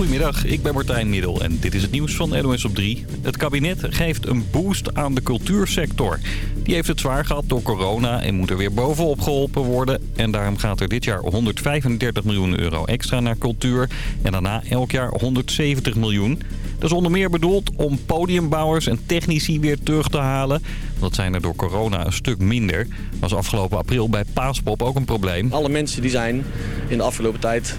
Goedemiddag, ik ben Martijn Middel en dit is het nieuws van NOS op 3. Het kabinet geeft een boost aan de cultuursector. Die heeft het zwaar gehad door corona en moet er weer bovenop geholpen worden. En daarom gaat er dit jaar 135 miljoen euro extra naar cultuur. En daarna elk jaar 170 miljoen. Dat is onder meer bedoeld om podiumbouwers en technici weer terug te halen. Dat zijn er door corona een stuk minder. Was afgelopen april bij Paaspop ook een probleem. Alle mensen die zijn in de afgelopen tijd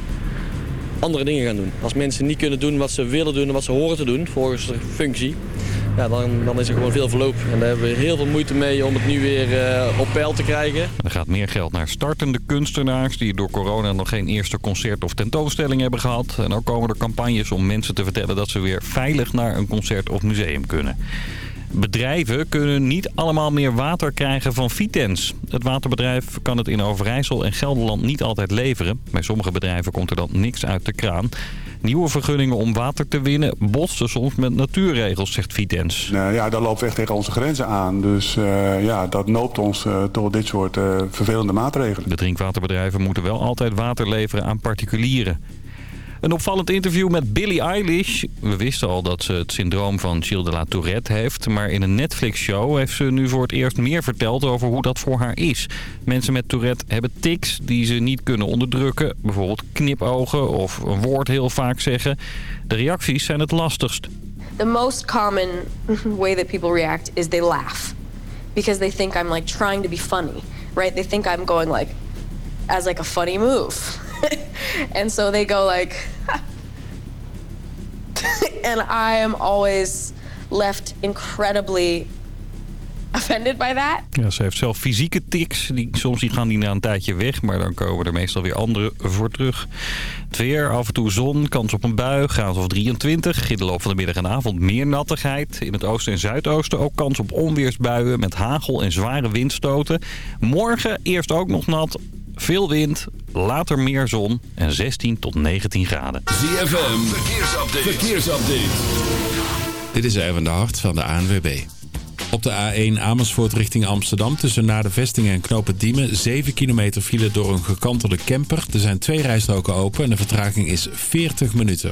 andere dingen gaan doen. Als mensen niet kunnen doen wat ze willen doen en wat ze horen te doen volgens de functie... Ja, dan, dan is er gewoon veel verloop. En daar hebben we heel veel moeite mee om het nu weer uh, op peil te krijgen. Er gaat meer geld naar startende kunstenaars... die door corona nog geen eerste concert of tentoonstelling hebben gehad. En ook komen er campagnes om mensen te vertellen... dat ze weer veilig naar een concert of museum kunnen. Bedrijven kunnen niet allemaal meer water krijgen van Vitens. Het waterbedrijf kan het in Overijssel en Gelderland niet altijd leveren. Bij sommige bedrijven komt er dan niks uit de kraan. Nieuwe vergunningen om water te winnen botsen soms met natuurregels, zegt Vitens. Nou ja, dat loopt echt tegen onze grenzen aan. Dus uh, ja, dat noopt ons uh, tot dit soort uh, vervelende maatregelen. De drinkwaterbedrijven moeten wel altijd water leveren aan particulieren. Een opvallend interview met Billie Eilish. We wisten al dat ze het syndroom van Gilles de la Tourette heeft. Maar in een Netflix-show heeft ze nu voor het eerst meer verteld over hoe dat voor haar is. Mensen met Tourette hebben tics die ze niet kunnen onderdrukken. Bijvoorbeeld knipogen of een woord heel vaak zeggen. De reacties zijn het lastigst. The most common way that people react is they laugh. Because they think I'm like trying to be funny. Right? They think I'm going like as like a funny move. and so they go like and I am always left incredibly offended by that. Ja, ze heeft zelf fysieke tics. Die, soms die gaan die na een tijdje weg, maar dan komen er meestal weer andere voor terug. Het weer, af en toe zon, kans op een bui, graad of 23. In de loop van de middag en avond meer nattigheid. In het oosten en zuidoosten ook kans op onweersbuien met hagel en zware windstoten. Morgen eerst ook nog nat, veel wind, later meer zon en 16 tot 19 graden. ZFM, verkeersupdate. verkeersupdate. Dit is Erwin de Hart van de ANWB. Op de A1 Amersfoort richting Amsterdam tussen naar de vestingen en knopen Diemen 7 kilometer file door een gekantelde camper. Er zijn twee rijstroken open en de vertraging is 40 minuten.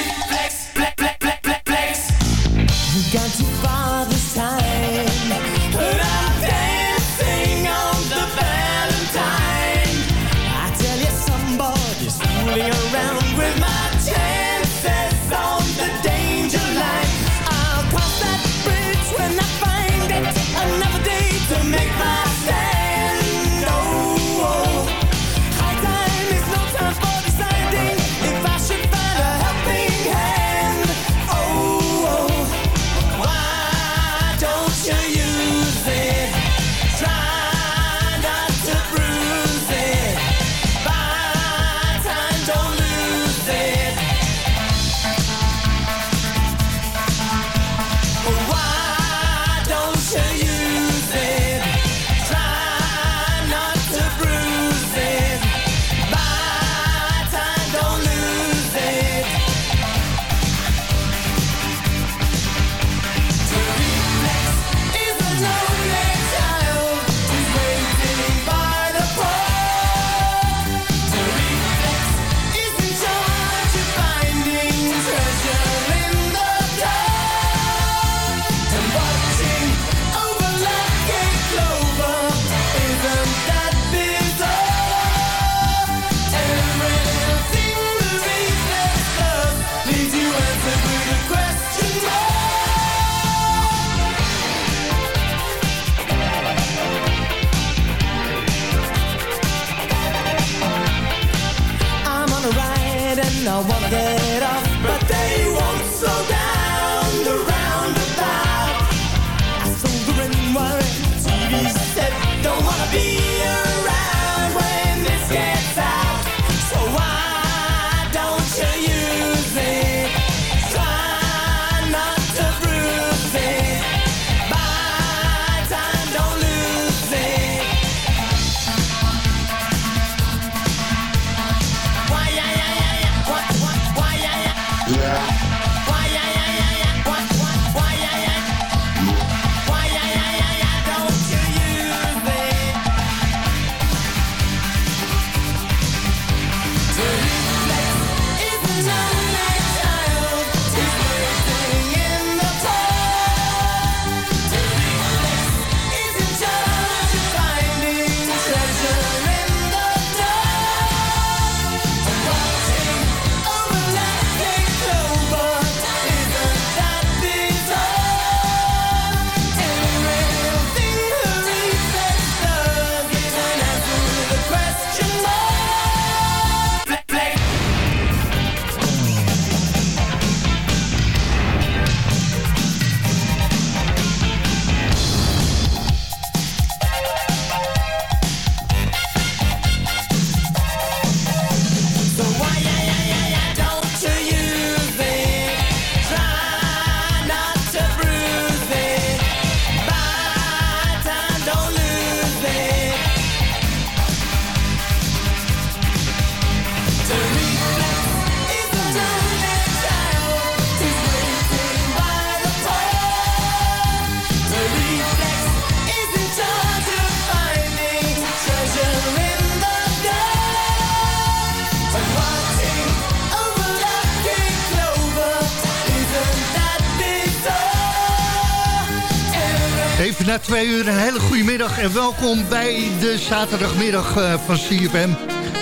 En welkom bij de zaterdagmiddag eh, van CFM.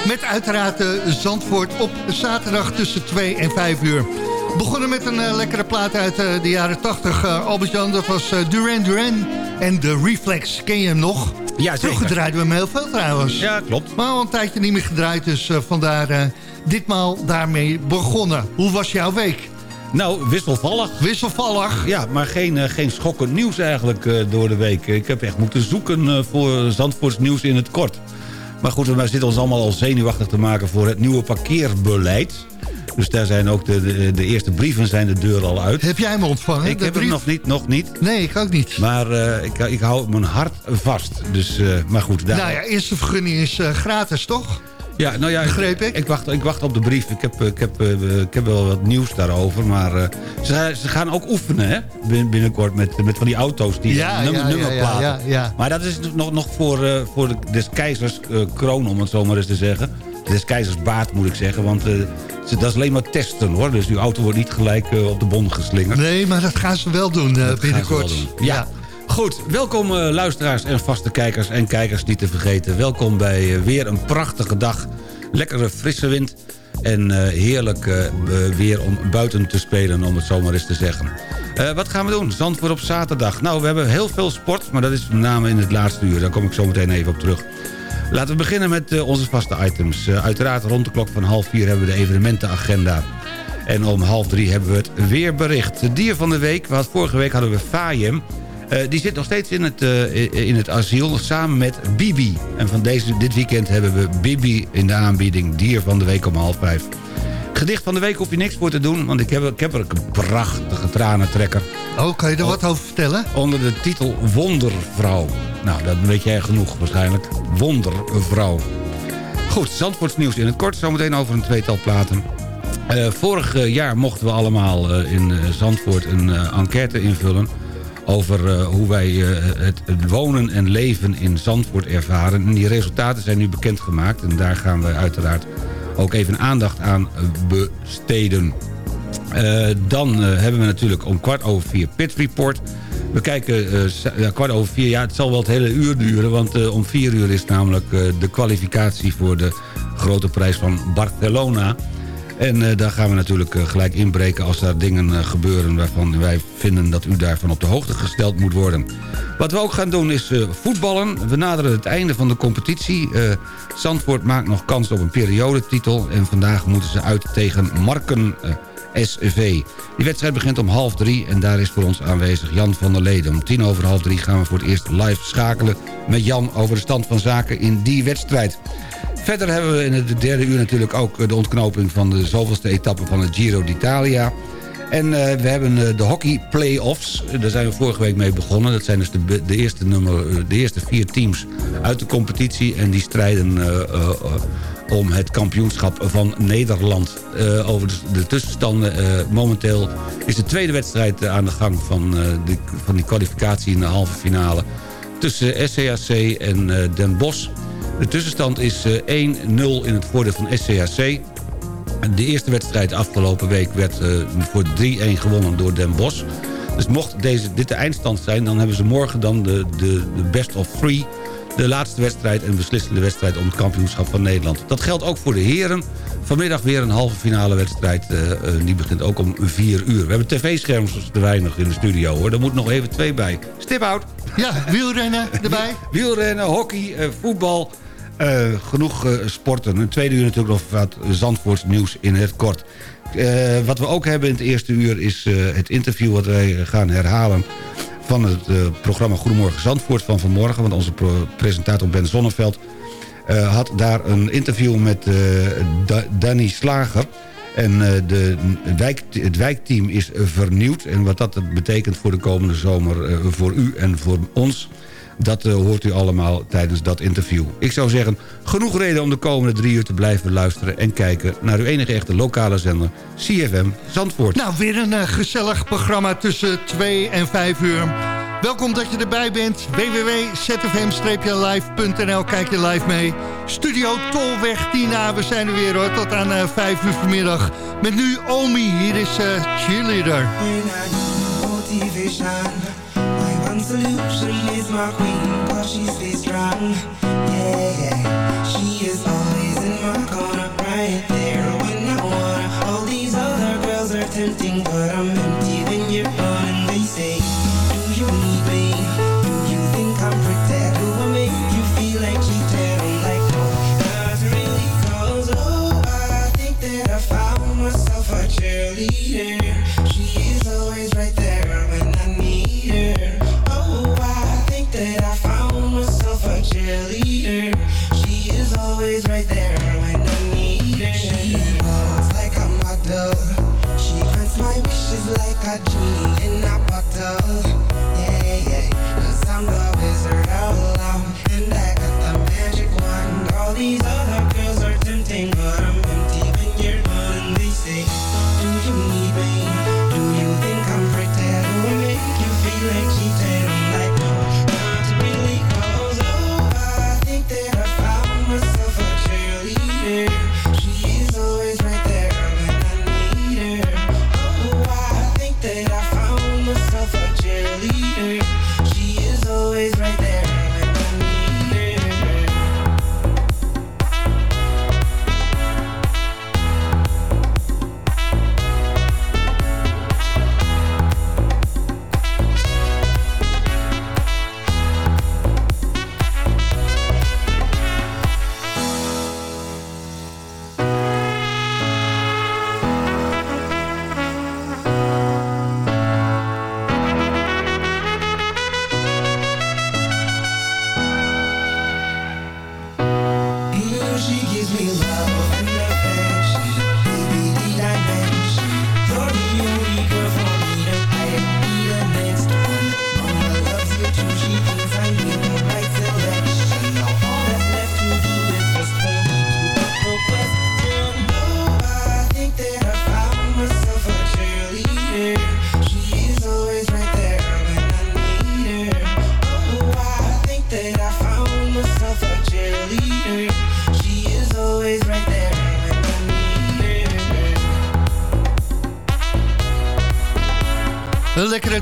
Met uiteraard de Zandvoort op zaterdag tussen 2 en 5 uur. Begonnen met een eh, lekkere plaat uit eh, de jaren 80, uh, Albert-Jan. Dat was Duran Duran en The Reflex. Ken je hem nog? Ja, zeker. Vroeger draaiden we hem heel veel trouwens. Ja, klopt. Maar al een tijdje niet meer gedraaid, dus vandaar ditmaal daarmee begonnen. Hoe was jouw week? Nou, wisselvallig. Wisselvallig? Ja, maar geen, uh, geen schokkend nieuws eigenlijk uh, door de week. Ik heb echt moeten zoeken uh, voor Zandvoorts nieuws in het kort. Maar goed, wij zitten ons allemaal al zenuwachtig te maken voor het nieuwe parkeerbeleid. Dus daar zijn ook de, de, de, eerste brieven zijn de deur al uit. Heb jij hem ontvangen? Ik heb brief? hem nog niet, nog niet. Nee, ik ook niet. Maar ik, ik hou mijn hart vast. Dus, maar goed. Daar... Nou ja, eerste vergunning is gratis, toch? Ja, nou ja, Begreep ik? Ik wacht, ik wacht op de brief. Ik heb, ik, heb, ik heb wel wat nieuws daarover. Maar uh, ze, ze, gaan ook oefenen hè? binnenkort met, met van die auto's. Die ja, nummer, ja, nummerplaten. Ja, ja, maar dat is nog, nog voor, uh, voor de, des keizers uh, kroon, om het zo maar eens te zeggen. Des keizers baard moet ik zeggen. Want dat is alleen maar testen hoor. Dus uw auto wordt niet gelijk op de bon geslingerd. Nee, maar dat gaan ze wel doen binnenkort. Wel doen. ja. Goed, welkom uh, luisteraars en vaste kijkers en kijkers niet te vergeten. Welkom bij uh, weer een prachtige dag. Lekkere frisse wind en uh, heerlijk weer om buiten te spelen, om het zo maar eens te zeggen. wat gaan we doen? Zandvoort op zaterdag. Nou, we hebben heel veel sport, maar dat is met name in het laatste uur. Daar kom ik zo meteen even op terug. Laten we beginnen met onze vaste items. uiteraard rond de klok van half vier hebben we de evenementenagenda. En om half drie hebben we het weerbericht. Het dier van de week, want vorige week hadden we Fayem... Uh, die zit nog steeds in het, uh, in het asiel samen met Bibi. En van deze, dit weekend hebben we Bibi in de aanbieding. Dier van de week om half vijf. Gedicht van de week hoef je niks voor te doen... want ik heb, ik heb er een prachtige tranentrekker. Oh, kan je er wat over vertellen? Onder de titel Wondervrouw. Nou, dat weet jij genoeg waarschijnlijk. Wondervrouw. Goed, Zandvoorts nieuws in het kort. Zometeen over een tweetal platen. Uh, vorig jaar mochten we allemaal in Zandvoort een enquête invullen over uh, hoe wij uh, het, wonen en leven in Zandvoort ervaren. En die resultaten zijn nu bekendgemaakt. En daar gaan we uiteraard ook even aandacht aan besteden. Uh, dan hebben we natuurlijk om kwart over vier Pit Report. We kijken ja, kwart over vier, ja het zal wel het hele uur duren... want om vier uur is namelijk de kwalificatie voor de grote prijs van Barcelona... En uh, daar gaan we natuurlijk uh, gelijk inbreken als er dingen uh, gebeuren... waarvan wij vinden dat u daarvan op de hoogte gesteld moet worden. Wat we ook gaan doen is voetballen. We naderen het einde van de competitie. Zandvoort maakt nog kans op een periodetitel... en vandaag moeten ze uit tegen Marken SV. Die wedstrijd begint om half drie en daar is voor ons aanwezig Jan van der Leden. Om tien over half drie gaan we voor het eerst live schakelen met Jan... over de stand van zaken in die wedstrijd. Verder hebben we in het derde uur natuurlijk ook de ontknoping van de zoveelste etappe van het Giro d'Italia. En uh, we hebben uh, de hockey play-offs. Daar zijn we vorige week mee begonnen. Dat zijn dus de, de, eerste, nummer, de eerste vier teams uit de competitie. En die strijden uh, om het kampioenschap van Nederland. over de, de tussenstanden. momenteel is de tweede wedstrijd aan de gang van, de, van die kwalificatie in de halve finale. Tussen SCAC en Den Bosch. De tussenstand is 1-0 in het voordeel van SCAC. De eerste wedstrijd afgelopen week werd uh, voor 3-1 gewonnen door Den Bosch. Dus mocht deze, dit de eindstand zijn... dan hebben ze morgen dan de, de, de best of three... de laatste wedstrijd en beslissende wedstrijd om het kampioenschap van Nederland. Dat geldt ook voor de heren. Vanmiddag weer een halve finale wedstrijd. Uh, uh, die begint ook om 4 uur. We hebben tv-scherms te weinig in de studio hoor. Er moet nog even twee bij. Stip out. Ja, wielrennen erbij. wielrennen, hockey, voetbal... Uh, genoeg uh, sporten. Een tweede uur natuurlijk nog wat Zandvoorts nieuws in het kort. Uh, wat we ook hebben in het eerste uur is het interview... wat wij gaan herhalen van het programma Goedemorgen Zandvoort van vanmorgen. Want onze presentator Ben Zonneveld had daar een interview met da Danny Slager... En de, wijk, het wijkteam is vernieuwd. En wat dat betekent voor de komende zomer voor u en voor ons... Dat uh, hoort u allemaal tijdens dat interview. Ik zou zeggen, genoeg reden om de komende drie uur te blijven luisteren... en kijken naar uw enige echte lokale zender, CFM Zandvoort. Nou, weer een uh, gezellig programma tussen 2 en 5 uur. Welkom dat je erbij bent. www.zfm-live.nl Kijk je live mee. Studio Tolweg Tina. We zijn er weer hoor. Tot aan uh, 5 uur vanmiddag. Met nu Omi. Hier is Cheerleader. solution is my queen while she stays strong. Yeah, yeah. She is always in my corner, right there when I wanna. All these other girls are tempting, but I'm in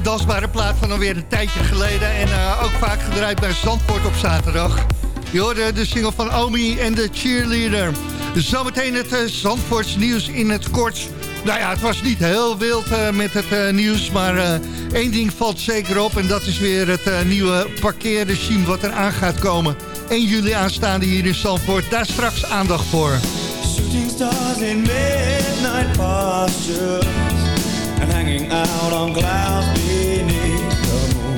dansbare plaat van alweer een tijdje geleden. En eh, ook vaak gedraaid bij Zandvoort op zaterdag. Je hoorde de single van Omi en de cheerleader. Zometeen het uh, Zandvoorts nieuws in het kort. Nou ja, het was niet heel wild eh, met het nieuws. Maar één ding valt zeker op. En dat is weer het nieuwe parkeerregime wat er aan gaat komen. 1 juli aanstaande hier in Zandvoort. Daar straks aandacht voor. Shooting stars in midnight posture hanging out on clouds beneath the moon.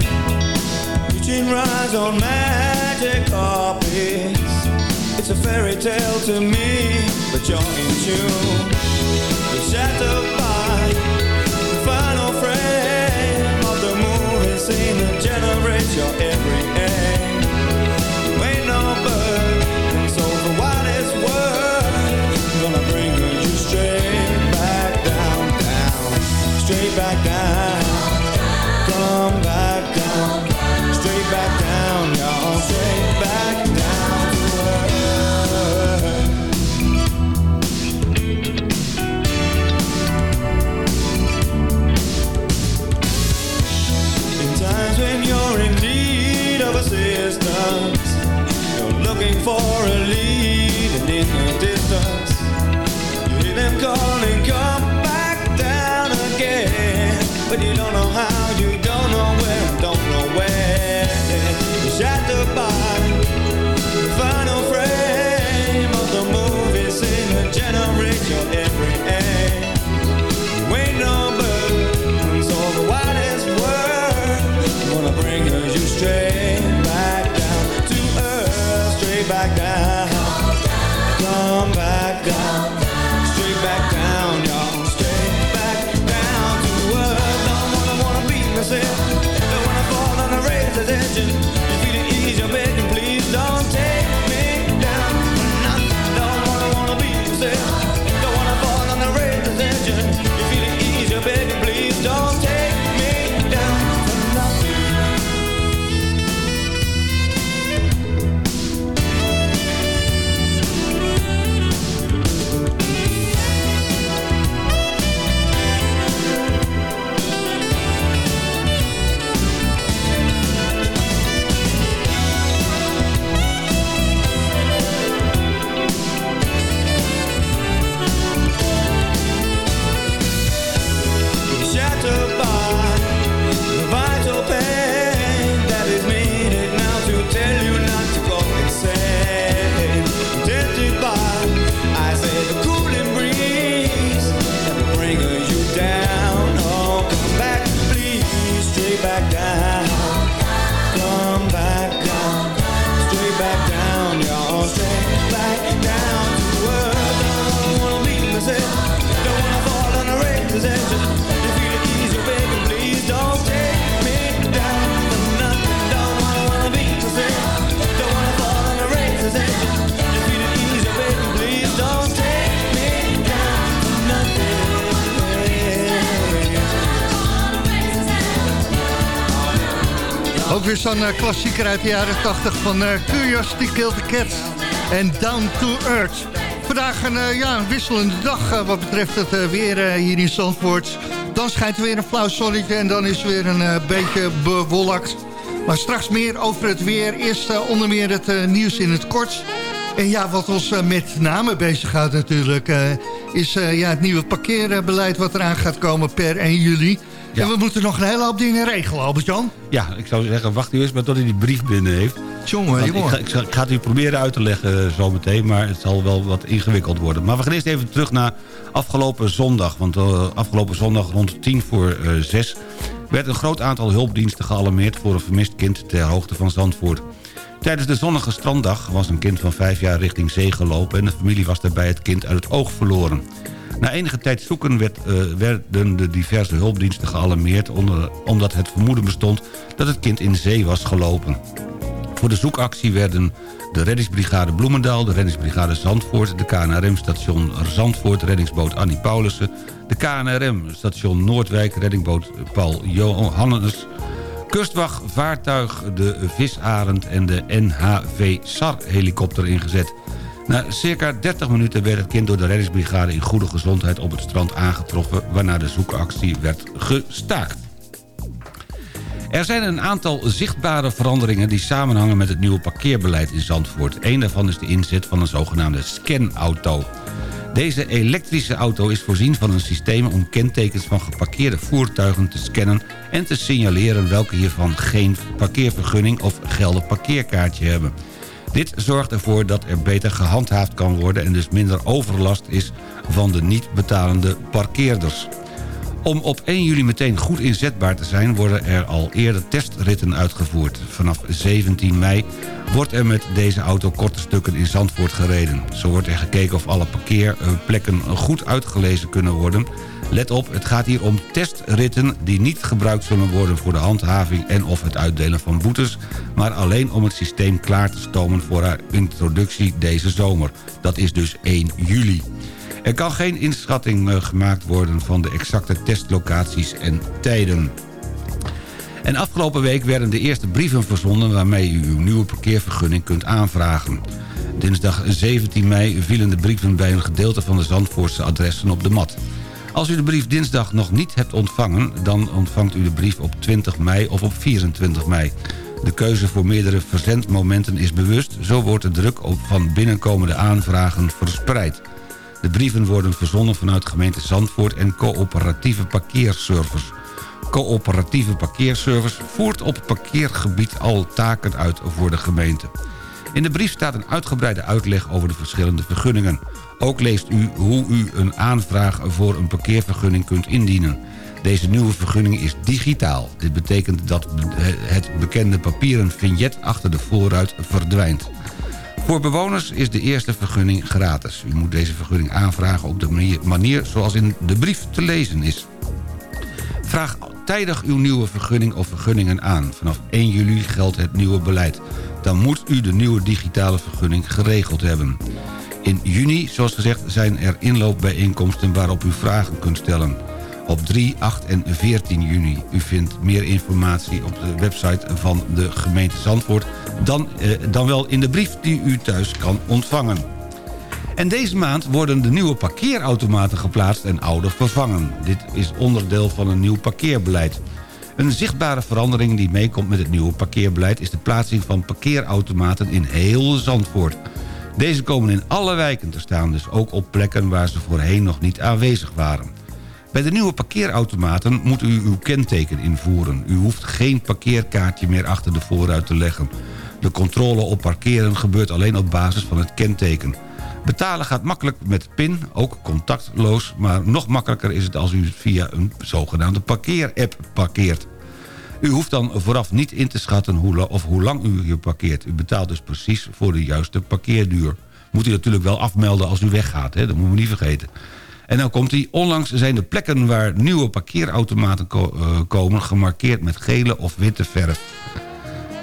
Reaching rise on magic carpets. It's a fairy tale to me, but you're in tune. You're shattered by weer zo'n eh, klassieker uit de jaren 80 van eh, Curiosity Killed the Cat en Down to Earth. Vandaag een, eh, ja, een wisselende dag wat betreft het weer hier in Zandvoort. Dan schijnt er weer een flauw zonnetje en dan is er weer een beetje bewolkt. Maar straks meer over het weer. Eerst onder meer het nieuws in het kort. En ja, wat ons met name bezighoudt natuurlijk... is ja, het nieuwe parkeerbeleid wat eraan gaat komen per 1 juli. Ja. En we moeten nog een hele hoop dingen regelen, Albert-Jan. Ja, ik zou zeggen, wacht u eerst maar tot hij die brief binnen heeft. Jongen, ik, ga, ik, ga, ik ga het u proberen uit te leggen eh, zometeen, maar het zal wel wat ingewikkeld worden. Maar we gaan eerst even terug naar afgelopen zondag. Want eh, afgelopen zondag rond tien voor eh, zes werd een groot aantal hulpdiensten gealarmeerd voor een vermist kind ter hoogte van Zandvoort. Tijdens de zonnige stranddag was een kind van vijf jaar richting zee gelopen... en de familie was daarbij het kind uit het oog verloren. Na enige tijd zoeken werd, eh, werden de diverse hulpdiensten gealarmeerd... Omdat het vermoeden bestond dat het kind in zee was gelopen. Voor de zoekactie werden de reddingsbrigade Bloemendaal... de reddingsbrigade Zandvoort, de KNRM-station Zandvoort... reddingsboot Annie Paulussen, de KNRM-station Noordwijk... reddingboot Paul Johannes... Kustwacht, vaartuig, de Visarend en de NHV SAR-helikopter ingezet. Na circa 30 minuten werd het kind door de reddingsbrigade in goede gezondheid op het strand aangetroffen... waarna de zoekactie werd gestaakt. Er zijn een aantal zichtbare veranderingen die samenhangen met het nieuwe parkeerbeleid in Zandvoort. Eén daarvan is de inzet van een zogenaamde scanauto. Deze elektrische auto is voorzien van een systeem om kentekens van geparkeerde voertuigen te scannen en te signaleren welke hiervan geen parkeervergunning of geldig parkeerkaartje hebben. Dit zorgt ervoor dat er beter gehandhaafd kan worden en dus minder overlast is van de niet betalende parkeerders. Om op 1 juli meteen goed inzetbaar te zijn... worden er al eerder testritten uitgevoerd. Vanaf 17 mei wordt er met deze auto korte stukken in Zandvoort gereden. Zo wordt er gekeken of alle parkeerplekken goed uitgelezen kunnen worden. Let op, het gaat hier om testritten die niet gebruikt zullen worden... voor de handhaving en of het uitdelen van boetes... maar alleen om het systeem klaar te stomen voor haar introductie deze zomer. Dat is dus 1 juli. Er kan geen inschatting eh, gemaakt worden van de exacte testlocaties en tijden. En afgelopen week werden de eerste brieven verzonden... waarmee u uw nieuwe parkeervergunning kunt aanvragen. Dinsdag 17 mei vielen de brieven bij een gedeelte van de Zandvoortse adressen op de mat. Als u de brief dinsdag nog niet hebt ontvangen... dan ontvangt u de brief op 20 mei of op 24 mei. De keuze voor meerdere verzendmomenten is bewust... zo wordt de druk op van binnenkomende aanvragen verspreid. De brieven worden verzonnen vanuit gemeente Zandvoort en coöperatieve parkeerservice. Coöperatieve parkeerservice voert op parkeergebied al taken uit voor de gemeente. In de brief staat een uitgebreide uitleg over de verschillende vergunningen. Ook leest u hoe u een aanvraag voor een parkeervergunning kunt indienen. Deze nieuwe vergunning is digitaal. Dit betekent dat het bekende papieren vignet achter de voorruit verdwijnt. Voor bewoners is de eerste vergunning gratis. U moet deze vergunning aanvragen op de manier, zoals in de brief te lezen is. Vraag tijdig uw nieuwe vergunning of vergunningen aan. Vanaf 1 juli geldt het nieuwe beleid. Dan moet u de nieuwe digitale vergunning geregeld hebben. In juni, zoals gezegd, zijn er inloopbijeenkomsten waarop u vragen kunt stellen. Op 3, 8 en 14 juni. U vindt meer informatie op de website van de gemeente Zandvoort... dan, eh, dan wel in de brief die u thuis kan ontvangen. En deze maand worden de nieuwe parkeerautomaten geplaatst en oude vervangen. Dit is onderdeel van een nieuw parkeerbeleid. Een zichtbare verandering die meekomt met het nieuwe parkeerbeleid... is de plaatsing van parkeerautomaten in heel Zandvoort. Deze komen in alle wijken te staan, dus ook op plekken waar ze voorheen nog niet aanwezig waren. Bij de nieuwe parkeerautomaten moet u uw kenteken invoeren. U hoeft geen parkeerkaartje meer achter de voorruit te leggen. De controle op parkeren gebeurt alleen op basis van het kenteken. Betalen gaat makkelijk met PIN, ook contactloos... maar nog makkelijker is het als u via een zogenaamde parkeerapp parkeert. U hoeft dan vooraf niet in te schatten hoe, of hoe lang u hier parkeert. U betaalt dus precies voor de juiste parkeerduur. Moet u natuurlijk wel afmelden als u weggaat, hè? dat moeten we niet vergeten. En dan komt hij. Onlangs zijn de plekken waar nieuwe parkeerautomaten eh, komen... gemarkeerd met gele of witte verf.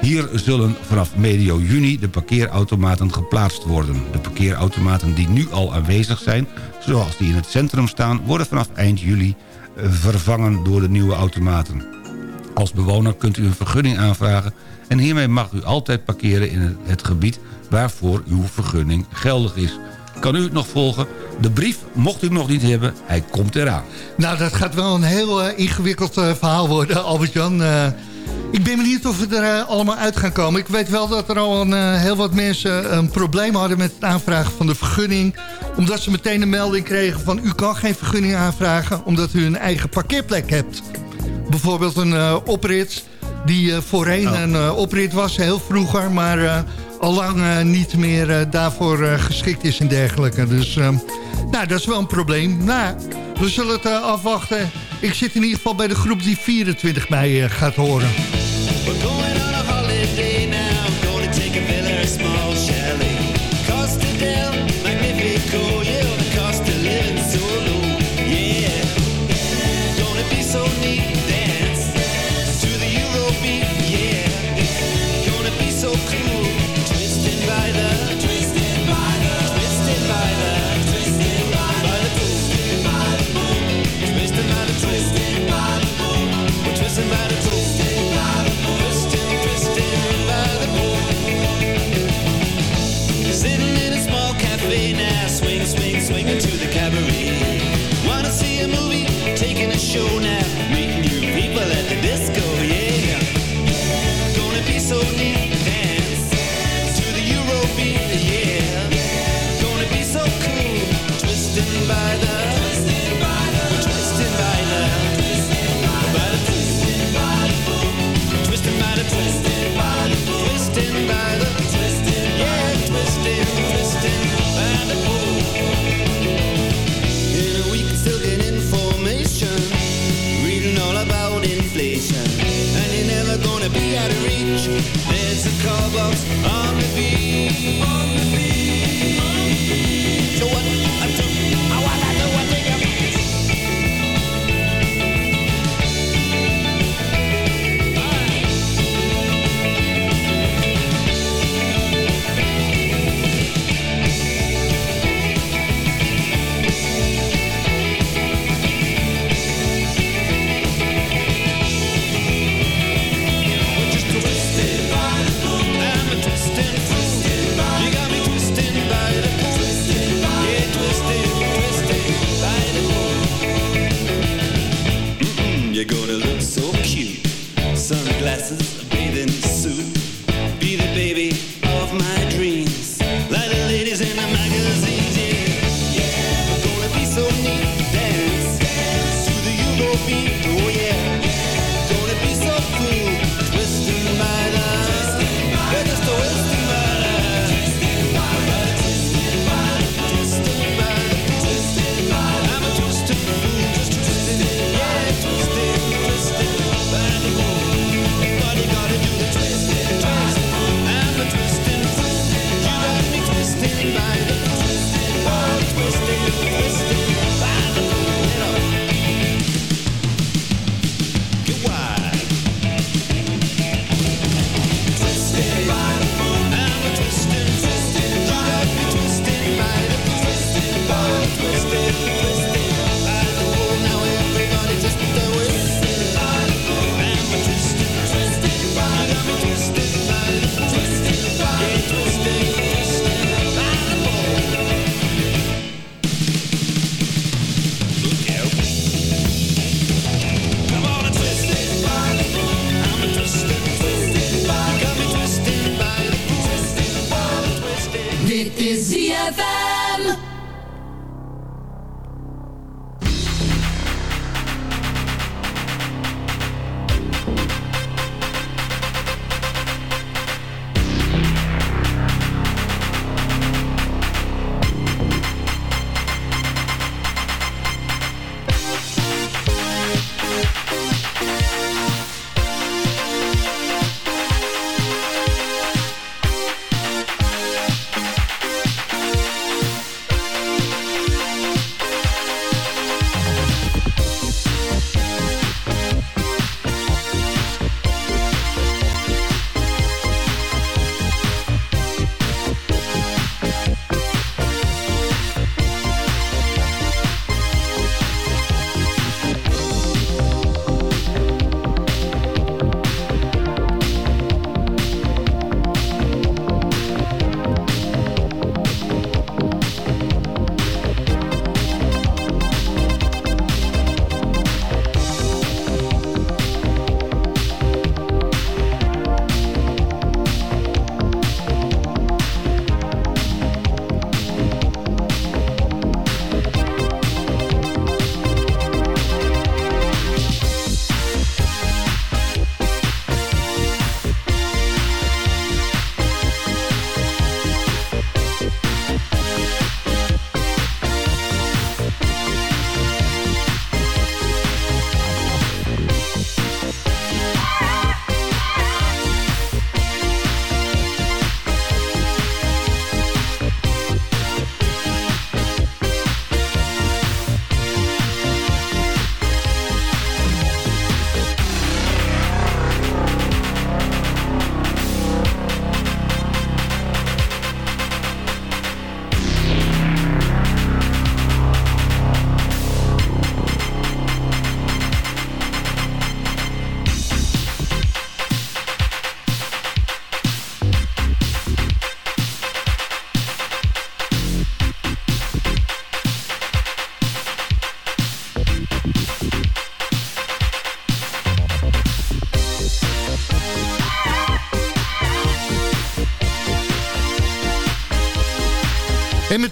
Hier zullen vanaf medio juni de parkeerautomaten geplaatst worden. De parkeerautomaten die nu al aanwezig zijn, zoals die in het centrum staan... worden vanaf eind juli eh, vervangen door de nieuwe automaten. Als bewoner kunt u een vergunning aanvragen... en hiermee mag u altijd parkeren in het- gebied waarvoor uw vergunning geldig is. Kan u het nog volgen? De brief, mocht u nog niet hebben, hij komt eraan. Nou, dat gaat wel een heel eh, ingewikkeld eh, verhaal worden, Albert-Jan. Eh, ik ben benieuwd of we er allemaal uit gaan komen. Ik weet wel dat er al een, heel wat mensen een probleem hadden met het aanvragen van de vergunning. Omdat ze meteen een melding kregen van u kan geen vergunning aanvragen omdat u een eigen parkeerplek hebt. Bijvoorbeeld een eh, oprit die eh, voorheen een eh, oprit was, heel vroeger, maar al lang niet meer daarvoor geschikt is en dergelijke. Dus eh, nou, dat is wel een probleem. Nou, we zullen het afwachten. Ik zit in ieder geval bij de groep die 24 mei gaat horen. We're going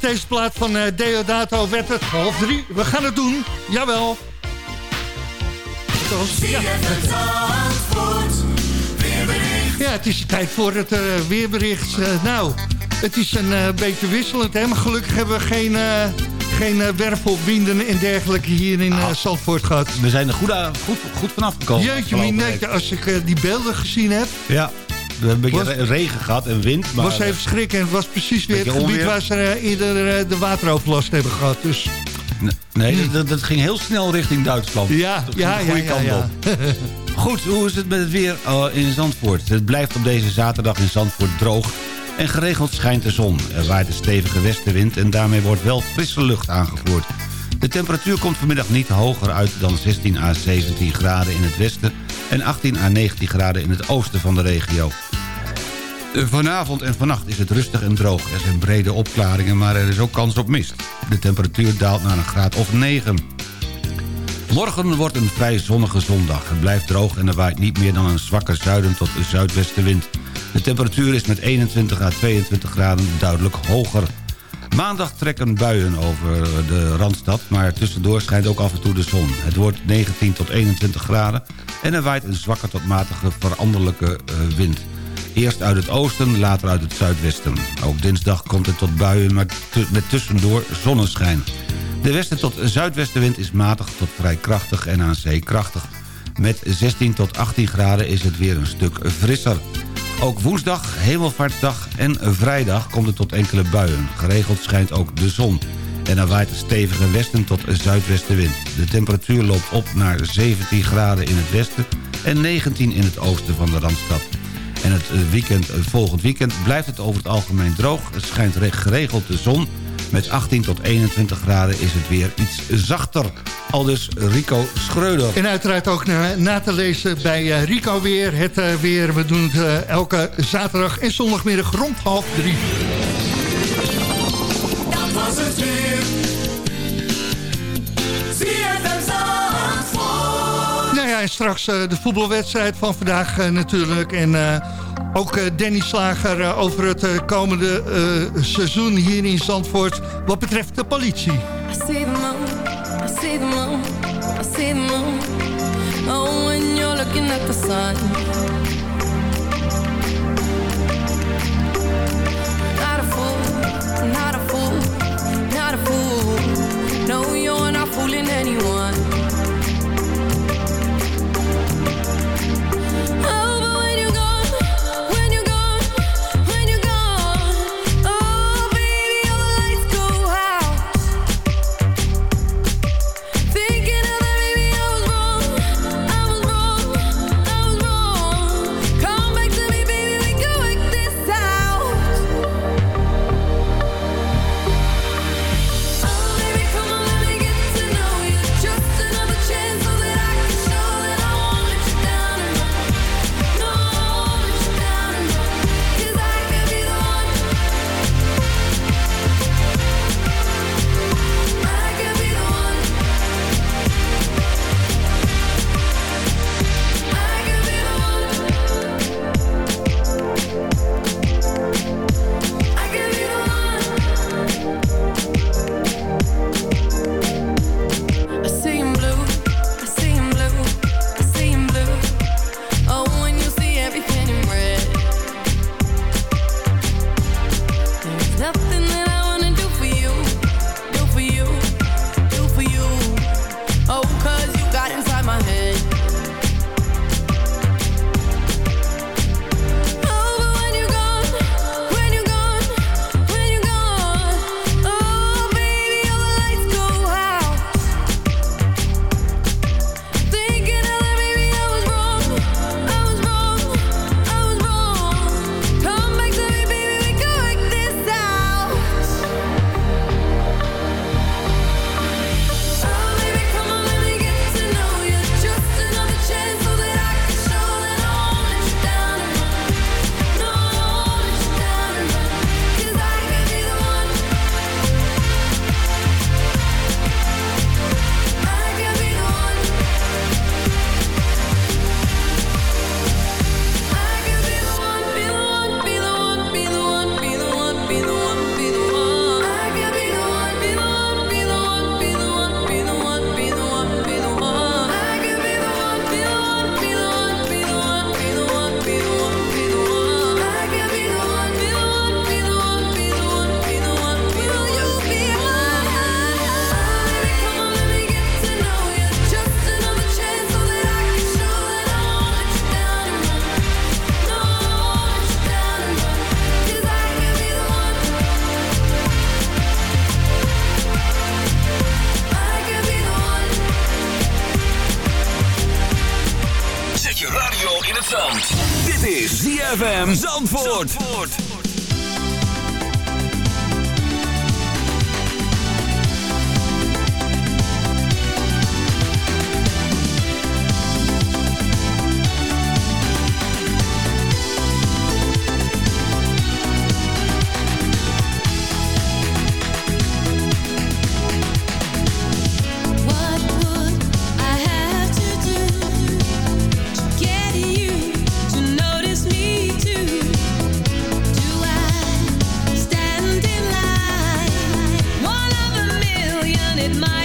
deze plaat van eh, Deodato werd het half drie. We gaan het doen, jawel. Ja. ja, het is tijd voor het eh, weerbericht. Eh, nou, het is een beetje wisselend, hè? maar gelukkig hebben we geen, geen wervelwinden en dergelijke hier in Zandvoort gehad. We zijn er goed, goed, goed vanaf gekomen. Jeetje, minetje, als ik die beelden gezien heb, Ja, we hebben een beetje Was- regen gehad en wind. Maar, was even schrikken. En het was precies weer het gebied onweer. waar ze eh, eerder eh, de wateroverlast hebben gehad. Dus Nee, dat, dat ging heel snel richting Duitsland. ja, ja, de ja, goede ja, kant ja. op. Goed, hoe is het met het weer eh, in Zandvoort? Het blijft op deze zaterdag in Zandvoort droog en geregeld schijnt de zon. Er waait een stevige westenwind en daarmee wordt wel frisse lucht aangevoerd. De temperatuur komt vanmiddag niet hoger uit dan 16 à 17 graden in het westen... en 18 à 19 graden in het oosten van de regio. Eh, Vanavond en vannacht is het rustig en droog. Er zijn brede opklaringen, maar er is ook kans op mist. De temperatuur daalt naar een graad of 9. Morgen wordt een vrij zonnige zondag. Het blijft droog en er waait niet meer dan een zwakke zuiden tot zuidwestenwind. De temperatuur is met 21 à 22 graden duidelijk hoger. Maandag trekken buien over de Randstad, maar tussendoor schijnt ook af en toe de zon. Het wordt 19 tot 21 graden en er waait een zwakke tot matige veranderlijke eh, wind. Eerst uit het oosten, later uit het zuidwesten. Ook dinsdag komt het tot buien, maar met tussendoor zonneschijn. De westen tot zuidwestenwind is matig tot vrij krachtig en aan zee krachtig. Met 16 tot 18 graden is het weer een stuk frisser. Ook woensdag, hemelvaartsdag en vrijdag komt het tot enkele buien. Geregeld schijnt ook de zon. En er waait een stevige westen tot zuidwestenwind. De temperatuur loopt op naar 17 graden in het westen... en 19 in het oosten van de Randstad. En het weekend, het volgend weekend blijft het over het algemeen droog. Het schijnt re- geregeld de zon. Met 18 tot 21 graden is het weer iets zachter. Aldus Rico Schreuder. En uiteraard ook na, na te lezen bij eh, Rico weer. Het eh, weer, we doen het eh, elke zaterdag en zondagmiddag rond half drie. Dat was het weer. Nou ja, en straks eh, de voetbalwedstrijd van vandaag eh, natuurlijk. En eh, ook eh, Danny Slager eh, over het eh, komende seizoen hier in Zandvoort... wat betreft de politie. in my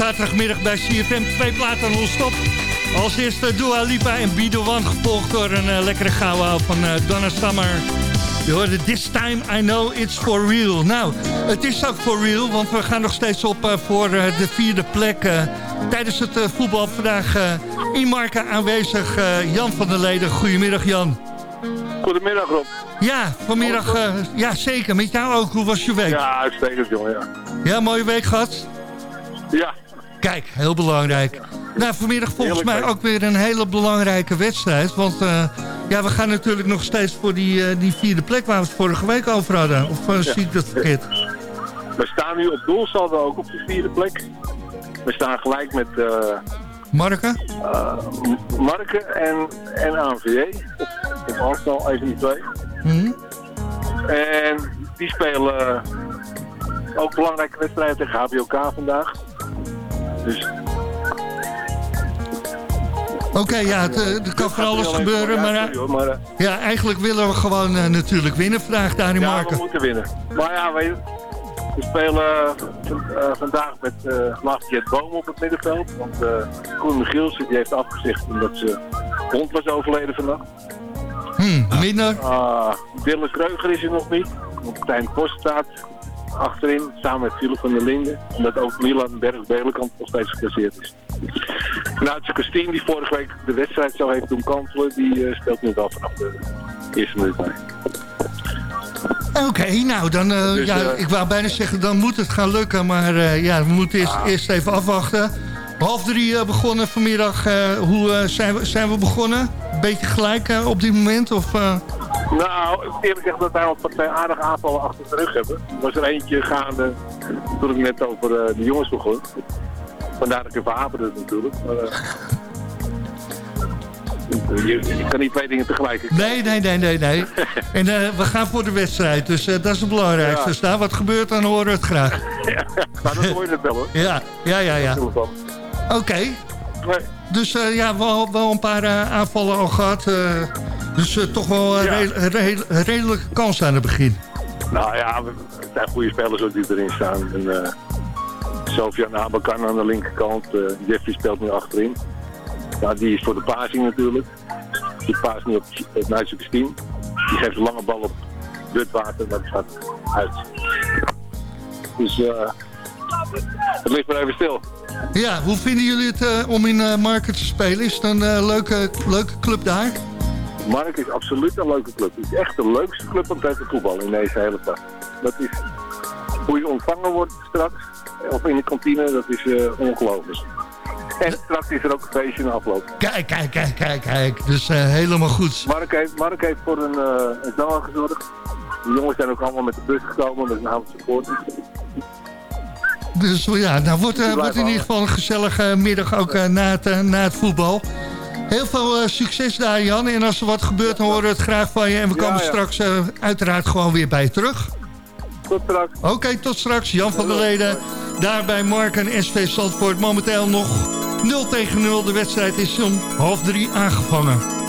zaterdagmiddag bij CFM twee platen non-stop. Als eerste Dua Lipa en The One, gevolgd door een eh, lekkere gouden van eh, Donna Summer. Je hoorde This Time I Know It's For Real. Nou, het is ook for real, want we gaan nog steeds op eh, voor de vierde plek. tijdens het voetbal vandaag in Marken aanwezig Jan van der Leden. Goedemiddag Jan. Goedemiddag Rob. Ja, vanmiddag, ja zeker. Met jou ook, hoe was je week? Ja, uitstekend jongen, ja. Ja, mooie week gehad? Kijk, heel belangrijk. Nou, vanmiddag volgens mij ook weer een hele belangrijke wedstrijd. Want eh, ja, we gaan natuurlijk nog steeds voor die, eh, die vierde plek waar we het vorige week over hadden. Of eh, zie ik dat verkeerd? We staan nu op doelsaldo ook op de vierde plek. We staan gelijk met Marken? Marken en, en ANVJ. Op, op afstand, even die twee. Mhm. En die spelen ook belangrijke wedstrijden tegen HBOK vandaag. Dus Oké, ja, het, eh, er kan van alles gebeuren. voor- ja, Maar, hoor, maar, eh, ja, eigenlijk willen we gewoon eh, natuurlijk winnen vandaag in ja, we moeten winnen. Maar ja, weet je, we spelen eh, vandaag met uh, Boom op het middenveld. Want eh Koen Michielsen die heeft afgezegd omdat ze hond was overleden vannacht. Hm, minder. Ah, Dylan Kreuger is er nog niet. Want Tijn Post staat achterin, samen met Philip van der Linden. Omdat ook Milan Berg-Belenkamp nog steeds geplaceerd is. Nautje Christine, die vorige week de wedstrijd zo heeft doen kantelen, die eh, speelt nu wel vanaf de eerste minuut mee. Oké, nou dan, eh, Dus, ja, eh, ik wou bijna zeggen, dan moet het gaan lukken. Maar ja, we moeten eerst, Ah. eerst even afwachten. Half drie begonnen vanmiddag. hoe zijn, we, zijn we begonnen? Beetje gelijk op dit moment? Of, Nou, eerlijk gezegd dat wij al twee aardige aanvallen achter de rug hebben. Er was er eentje gaande toen ik net over eh, de jongens begon. Vandaar dat ik even haperde natuurlijk. Maar, eh, je, je kan niet twee dingen tegelijk. Nee, nee, nee, nee, nee. En eh, we gaan voor de wedstrijd, dus eh, dat is het belangrijkste. Ja. Als daar wat gebeurt, dan horen we het graag. Nou, dat hoor je het wel hoor. Ja, ja, ja, ja. Oké. Dus eh, ja, wel, wel een paar eh, aanvallen al gehad. Dus eh, toch wel een Ja. re- re- redelijke kans aan het begin. Nou ja, het zijn goede spelers ook die erin staan. En, Sofian Abakan aan de linkerkant. eh, Jeffrey speelt nu achterin. Nou, die is voor de passing natuurlijk. Die paast nu op het Nijtse team. Die geeft een lange bal op Witwater, maar die gaat uit. Dus eh het ligt maar even stil. Ja, hoe vinden jullie het om in eh Market te spelen? Is het een leuke, leuke club daar? Mark is absoluut een leuke club. Het is echt de leukste club om tegen voetbal in deze hele stad. Dat is hoe je ontvangen wordt straks, of in de kantine, dat is eh, ongelooflijk. En straks is er ook een feestje in de afloop. Kijk, kijk, kijk, kijk, kijk. Dus eh, helemaal goed. Mark heeft, Mark heeft voor een, eh een zanger gezorgd. De jongens zijn ook allemaal met de bus gekomen, met een aantal supporters. Dus ja, nou wordt, eh, wordt in ieder geval een gezellige middag ook eh, na, het, eh, na het voetbal. Heel veel eh, succes daar, Jan. En als er wat gebeurt, dan horen we het graag van je. En we komen ja. straks eh, uiteraard gewoon weer bij je terug. Tot straks. Oké, tot straks. Jan van der Leden. Daar bij Mark en SV Zandvoort. Momenteel nog 0 tegen 0. De wedstrijd is om half drie aangevangen.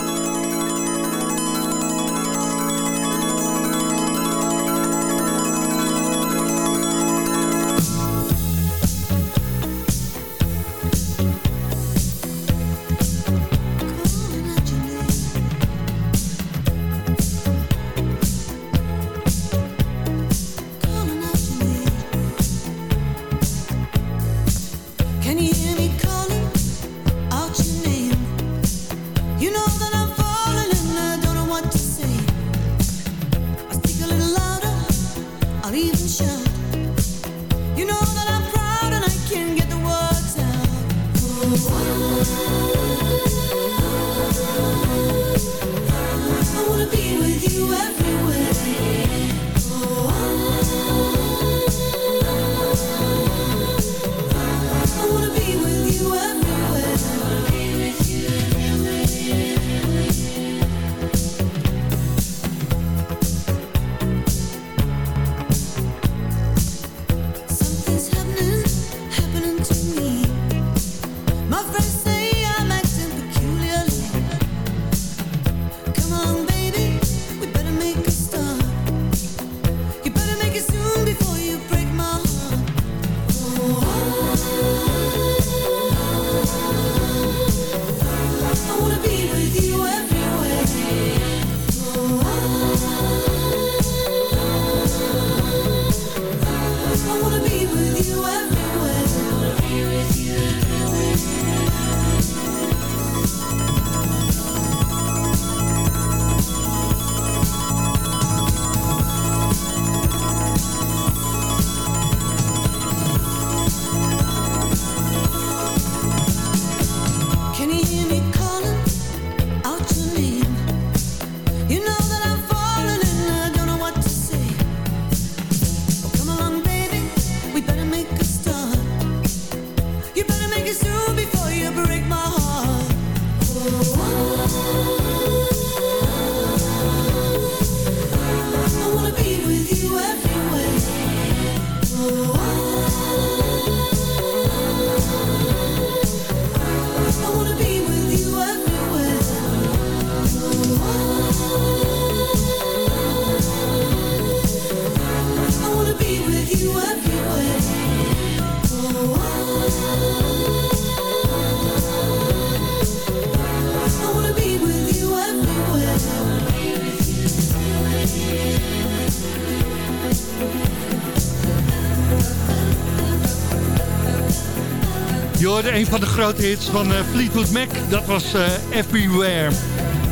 Hoorde een van de grote hits van eh, Fleetwood Mac. Dat was eh, Everywhere.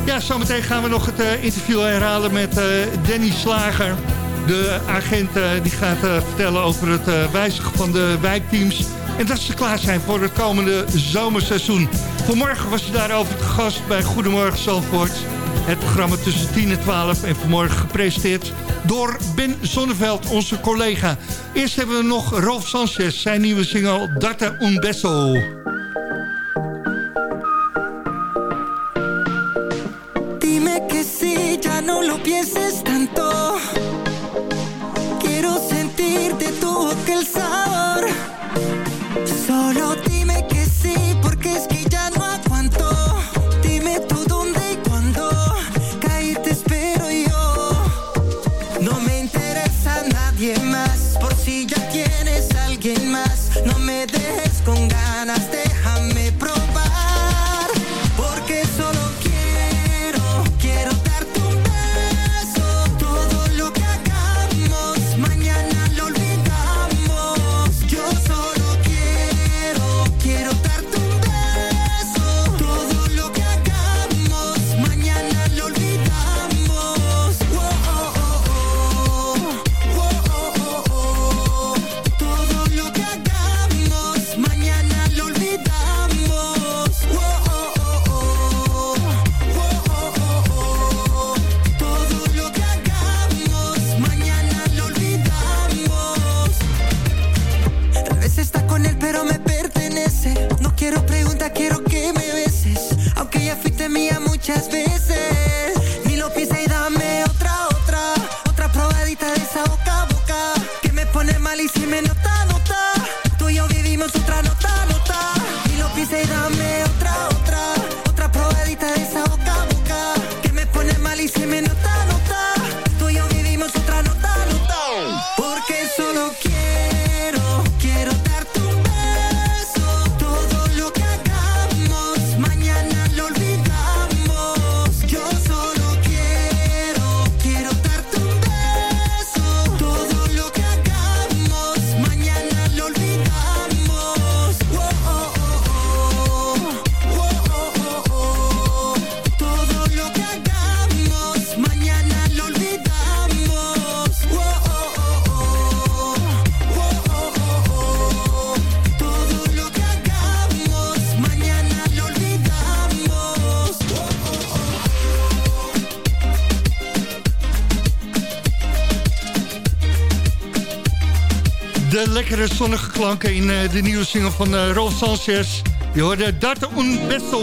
Ja, zometeen gaan we nog het eh, interview herhalen met Danny Slager. De agent die gaat vertellen over het wijzigen van de wijkteams. En dat ze klaar zijn voor het komende zomerseizoen. Vanmorgen was je daarover te gast bij Goedemorgen Zandvoort. Het programma tussen 10 en 12 en vanmorgen gepresenteerd door Ben Zonneveld, onze collega. Eerst hebben we nog Rolf Sanchez, zijn nieuwe single Darte un Beso. Dime que sí, ya no lo pienses tanto. Quiero sentirte tu boca el lekkere zonnige klanken in eh, de nieuwe single van eh, Rolf Sanchez. Je hoorde Darte un Beso.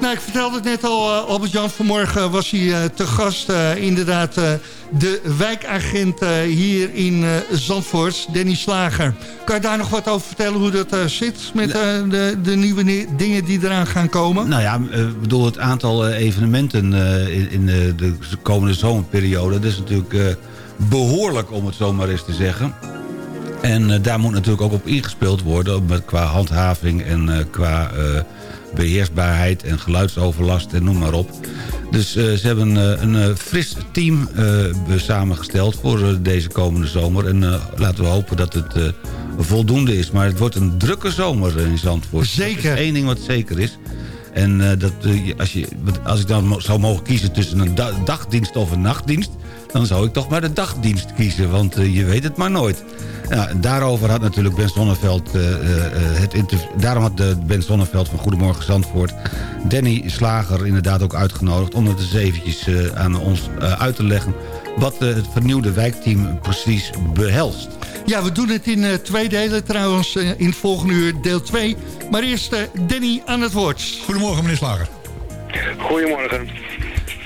Nou, ik vertelde het net al, eh, Albert-Jan, vanmorgen was hij te gast. inderdaad, de wijkagent hier in Zandvoort, Danny Slager. Kan je daar nog wat over vertellen hoe dat zit met de, de nieuwe ni- dingen die eraan gaan komen? Nou ja, ik bedoel, het aantal evenementen in, de, de komende zomerperiode... dat is natuurlijk eh, behoorlijk, om het zo maar eens te zeggen. En eh, daar moet natuurlijk ook op ingespeeld worden... Met, qua handhaving en eh, qua eh, beheersbaarheid en geluidsoverlast en noem maar op. Dus ze hebben een fris team samengesteld voor deze komende zomer. En laten we hopen dat het voldoende is. Maar het wordt een drukke zomer in Zandvoort. Zeker. Één ding wat zeker is. En dat, als, je, als ik dan zou mogen kiezen tussen een da- dagdienst of een nachtdienst... dan zou ik toch maar de dagdienst kiezen, want eh, je weet het maar nooit. Daarover had natuurlijk Ben Sonneveld eh, eh, het interview... Daarom had de Ben Sonneveld van Goedemorgen Zandvoort... Danny Slager inderdaad ook uitgenodigd... om het eens eventjes eh, aan ons uit te leggen... wat het vernieuwde wijkteam precies behelst. Ja, we doen het in eh, twee delen trouwens. eh, in het volgende uur deel 2. Maar eerst Danny aan het woord. Goedemorgen, meneer Slager. Goedemorgen.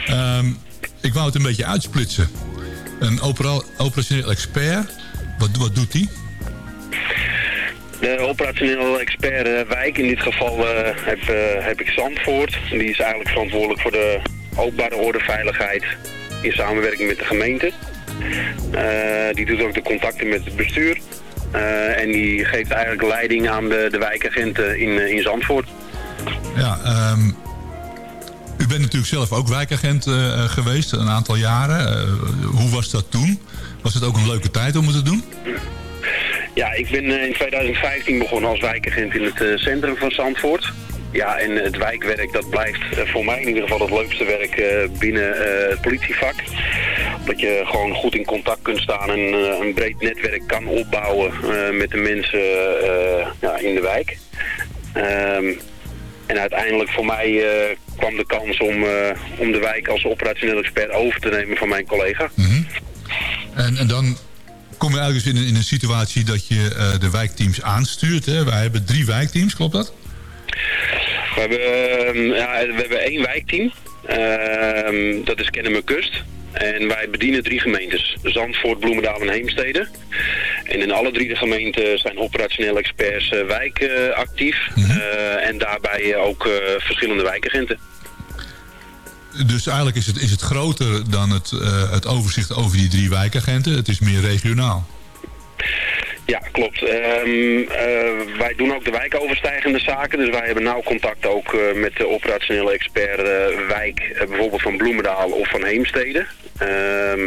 Ehm, ik wou het een beetje uitsplitsen. Een opera- operationeel expert, wat, wat doet die? De operationeel expert eh, wijk, in dit geval eh, heb, eh, heb ik Zandvoort. Die is eigenlijk verantwoordelijk voor de openbare orde veiligheid in samenwerking met de gemeente. Die doet ook de contacten met het bestuur. En die geeft eigenlijk leiding aan de, de wijkagenten in, in Zandvoort. Ja, ehm, u bent natuurlijk zelf ook wijkagent eh, eh, geweest, een aantal jaren. Eh, hoe was dat toen? Was het ook een leuke tijd om het te doen? Ja, ik ben in 2015 begonnen als wijkagent in het centrum van Zandvoort. Ja, en het wijkwerk dat blijft voor mij in ieder geval het leukste werk binnen het politievak. Dat je gewoon goed in contact kunt staan en een breed netwerk kan opbouwen met de mensen in de wijk. Ehm, En uiteindelijk voor mij eh, kwam de kans om, eh, om de wijk als operationeel expert over te nemen van mijn collega. En, en dan kom je eigenlijk dus in, een- in een situatie dat je eh, de wijkteams aanstuurt. Hè? Wij hebben drie wijkteams, klopt dat? We hebben, ehm, ja, we hebben één wijkteam. Ehm, dat is Kennemer Kust. En wij bedienen drie gemeentes. Zandvoort, Bloemendaal en Heemstede. En in alle drie de gemeenten zijn operationele experts eh, wijk eh, actief. Eh, en daarbij ook verschillende wijkagenten. Dus eigenlijk is het, is het groter dan het, het overzicht over die drie wijkagenten. Het is meer regionaal. Ja, klopt. Ehm, eh, wij doen ook de wijkoverstijgende zaken. Dus wij hebben nauw contact ook eh, met de operationele expert eh, wijk, bijvoorbeeld van Bloemendaal of van Heemstede. Ehm,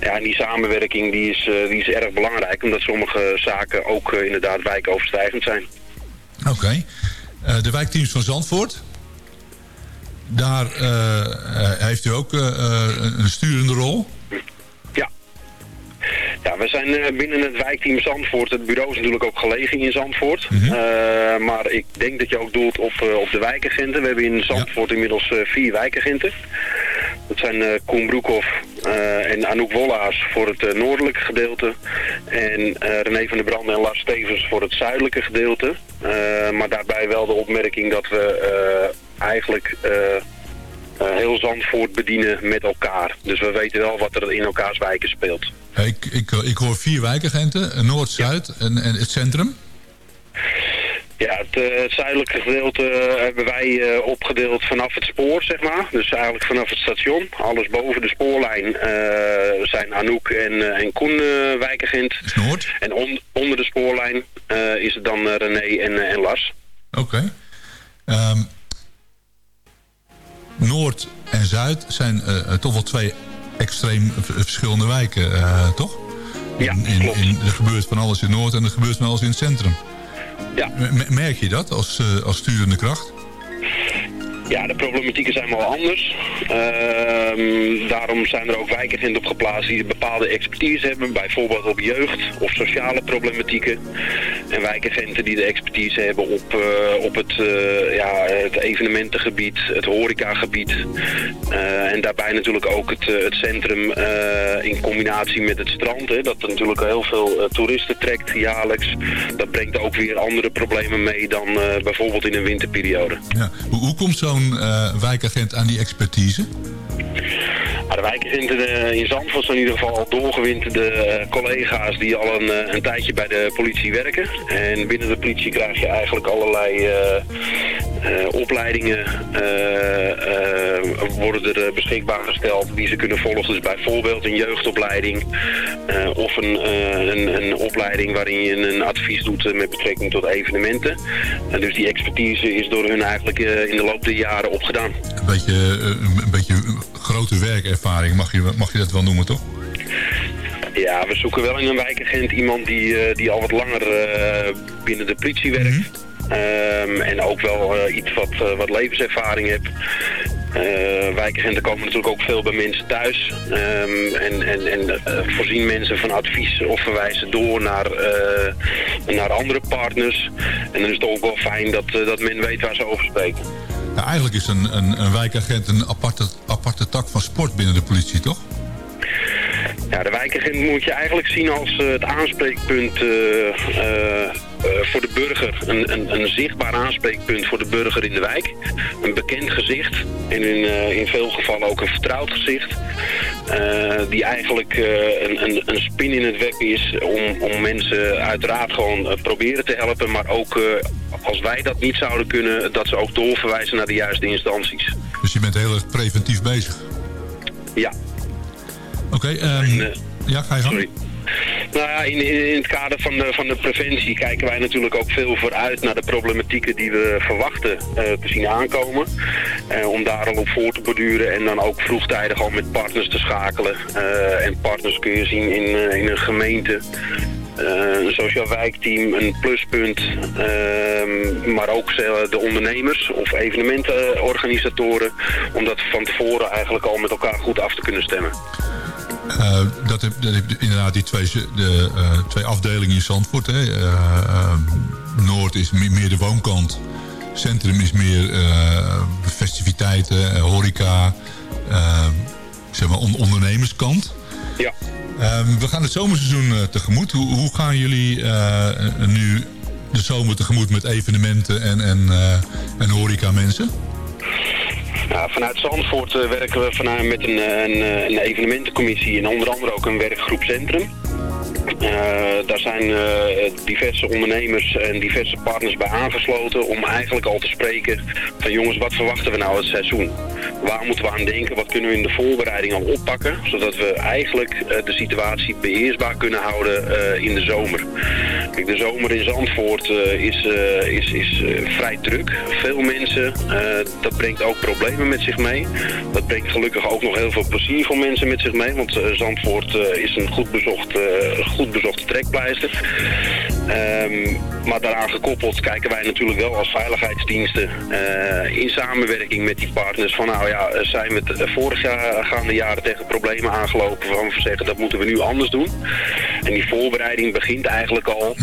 ja, en die samenwerking die is, die is erg belangrijk, omdat sommige zaken ook inderdaad wijkoverstijgend zijn. Oké. De wijkteams van Zandvoort. Daar heeft u ook een sturende rol. Ja, we zijn eh, binnen het wijkteam Zandvoort. Het bureau is natuurlijk ook gelegen in Zandvoort. Mhm. Eh, maar ik denk dat je ook doelt op, eh, op de wijkagenten. We hebben in Zandvoort inmiddels vier wijkagenten. Dat zijn Koen Broekhoff en Anouk Wollaars voor het noordelijke gedeelte. En René van der Branden en Lars Stevens voor het zuidelijke gedeelte. Maar daarbij wel de opmerking dat we eigenlijk... heel Zandvoort bedienen met elkaar. Dus we weten wel wat er in elkaars wijken speelt. Ik, ik, ik hoor vier wijkagenten. eh, Noord, Zuid en, en het centrum. Ja, het, eh, het zuidelijke gedeelte eh, hebben wij eh, opgedeeld vanaf het spoor, zeg maar. Dus eigenlijk vanaf het station. Alles boven de spoorlijn eh, zijn Anouk en, eh, en Koen eh wijkagent. Noord. En on- onder de spoorlijn eh, is het dan eh, René en, eh, en Lars. Oké. Ehm, Noord en Zuid zijn eh, eh, toch wel twee extreem verschillende wijken, eh, toch? Ja, in, in, in- er gebeurt van alles in Noord en er gebeurt van alles in het centrum. Ja. M- merk je dat als, eh, als sturende kracht? Ja, de problematieken zijn wel anders. Ehm, daarom zijn er ook wijkagenten op geplaatst die bepaalde expertise hebben. Bijvoorbeeld op jeugd of sociale problematieken. En wijkagenten die de expertise hebben op, eh, op het, eh, ja, het evenementengebied, het horecagebied. Eh, en daarbij natuurlijk ook het, het centrum in combinatie met het strand. Hè, dat natuurlijk heel veel toeristen trekt jaarlijks. Dat brengt ook weer andere problemen mee dan bijvoorbeeld in een winterperiode. Ja. Hoe, hoe komt zo'n eh, wijkagent aan die expertise? De wijkagenten eh, in Zandvoort in ieder geval al doorgewinterde eh, collega's die al een, eh, een tijdje bij de politie werken. En binnen de politie krijg je eigenlijk allerlei eh, opleidingen worden er beschikbaar gesteld die ze kunnen volgen. Dus bijvoorbeeld een jeugdopleiding of een, een, een opleiding waarin je een advies doet met betrekking tot evenementen. En dus die expertise is door hun eigenlijk in de loop der jaren opgedaan. Een beetje, een beetje grote werkervaring, mag je, mag je dat wel noemen, toch? Ja, we zoeken wel in een wijkagent iemand die, eh, die al wat langer eh, binnen de politie werkt. Ehm, en ook wel eh, iets wat, wat levenservaring heeft. Wijkagenten komen natuurlijk ook veel bij mensen thuis. Ehm, en en, en voorzien mensen van advies of verwijzen door naar, naar andere partners. En dan is het ook wel fijn dat, dat men weet waar ze over spreken. Eigenlijk is een, een, een wijkagent een aparte, aparte tak van sport binnen de politie, toch? Ja, de wijkagent moet je eigenlijk zien als eh, het aanspreekpunt eh, eh, voor de burger. Een, een, een zichtbaar aanspreekpunt voor de burger in de wijk. Een bekend gezicht en in, eh, in veel gevallen ook een vertrouwd gezicht. eh, die eigenlijk eh, een, een, een spin in het web is om, om mensen uiteraard gewoon eh, proberen te helpen. Maar ook eh, als wij dat niet zouden kunnen, dat ze ook doorverwijzen naar de juiste instanties. Dus je bent heel erg preventief bezig. Ja. Oké, ehm, eh, ja, ga je gang. Sorry. Nou ja, in, in in het kader van de, van de preventie kijken wij natuurlijk ook veel vooruit naar de problematieken die we verwachten eh, te zien aankomen. Eh, om daar al op voor te borduren en dan ook vroegtijdig al met partners te schakelen. Eh, en partners kun je zien in, in een gemeente. een sociaal wijkteam, een pluspunt, ehm, maar ook de ondernemers of evenementenorganisatoren, om dat van tevoren eigenlijk al met elkaar goed af te kunnen stemmen. Eh, dat heb inderdaad die twee, de, eh, twee afdelingen in Zandvoort. Hè. Eh, Noord is meer, meer de woonkant. centrum is meer festiviteiten, horeca, zeg maar on- ondernemerskant. Ja. Ehm, we gaan het zomerseizoen tegemoet. Hoe, hoe gaan jullie nu de zomer tegemoet met evenementen en, en, en horeca mensen? Vanuit Zandvoort eh, werken we vanuit met een, eh, een, eh, een evenementencommissie en onder andere ook een werkgroep Centrum. Eh, daar zijn eh, diverse ondernemers en diverse partners bij aangesloten om eigenlijk al te spreken van jongens, wat verwachten we nou het seizoen? Waar moeten we aan denken? Wat kunnen we in de voorbereiding al oppakken? Zodat we eigenlijk eh, de situatie beheersbaar kunnen houden in de zomer. De zomer in Zandvoort is, is, is vrij druk. Veel mensen, dat brengt ook problemen met zich mee. Dat brengt gelukkig ook nog heel veel plezier voor mensen met zich mee. Want Zandvoort is een goed bezocht, eh, goed bezochte trekpleister. Ehm, maar daaraan gekoppeld kijken wij natuurlijk wel als veiligheidsdiensten eh, in samenwerking met die partners van nou ja, eh, zijn we het, eh, vorig jaar gaande jaren tegen problemen aangelopen waarvan we zeggen dat moeten we nu anders doen. En die voorbereiding begint eigenlijk al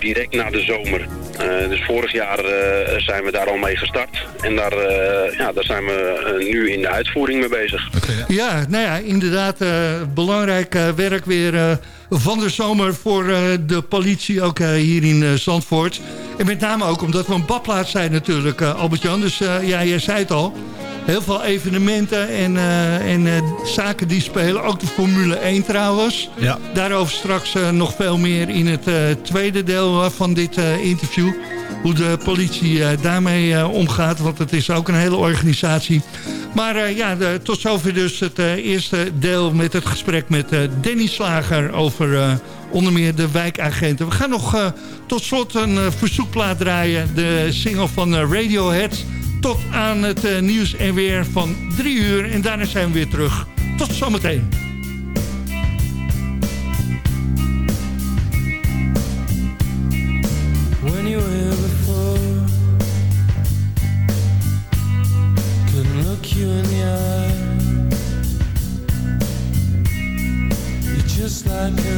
direct na de zomer. Eh, dus vorig jaar eh, zijn we daar al mee gestart en daar, eh, ja, daar zijn we nu in de uitvoering mee bezig. Ja, nou ja, inderdaad eh, belangrijk werk weer eh, van de zomer voor eh, de politie, ook hier in eh, Zandvoort. En met name ook omdat we een badplaats zijn natuurlijk, eh, Albert-Jan. Dus eh, ja, jij zei het al, heel veel evenementen en, eh, en eh, zaken die spelen. Ook de Formule 1 trouwens. Ja. Daarover straks eh, nog veel meer in het tweede deel van dit interview. Hoe de politie daarmee omgaat, want het is ook een hele organisatie. Maar ja, de- tot zover dus het eerste deel met het gesprek met Danny Slager over onder meer de wijkagenten. We gaan nog tot slot een verzoekplaat draaien. De single van Radiohead tot aan het eh, nieuws en weer van drie uur. En daarna zijn we weer terug. Tot zometeen. when you were before. Couldn't look you in the eye. You're just like an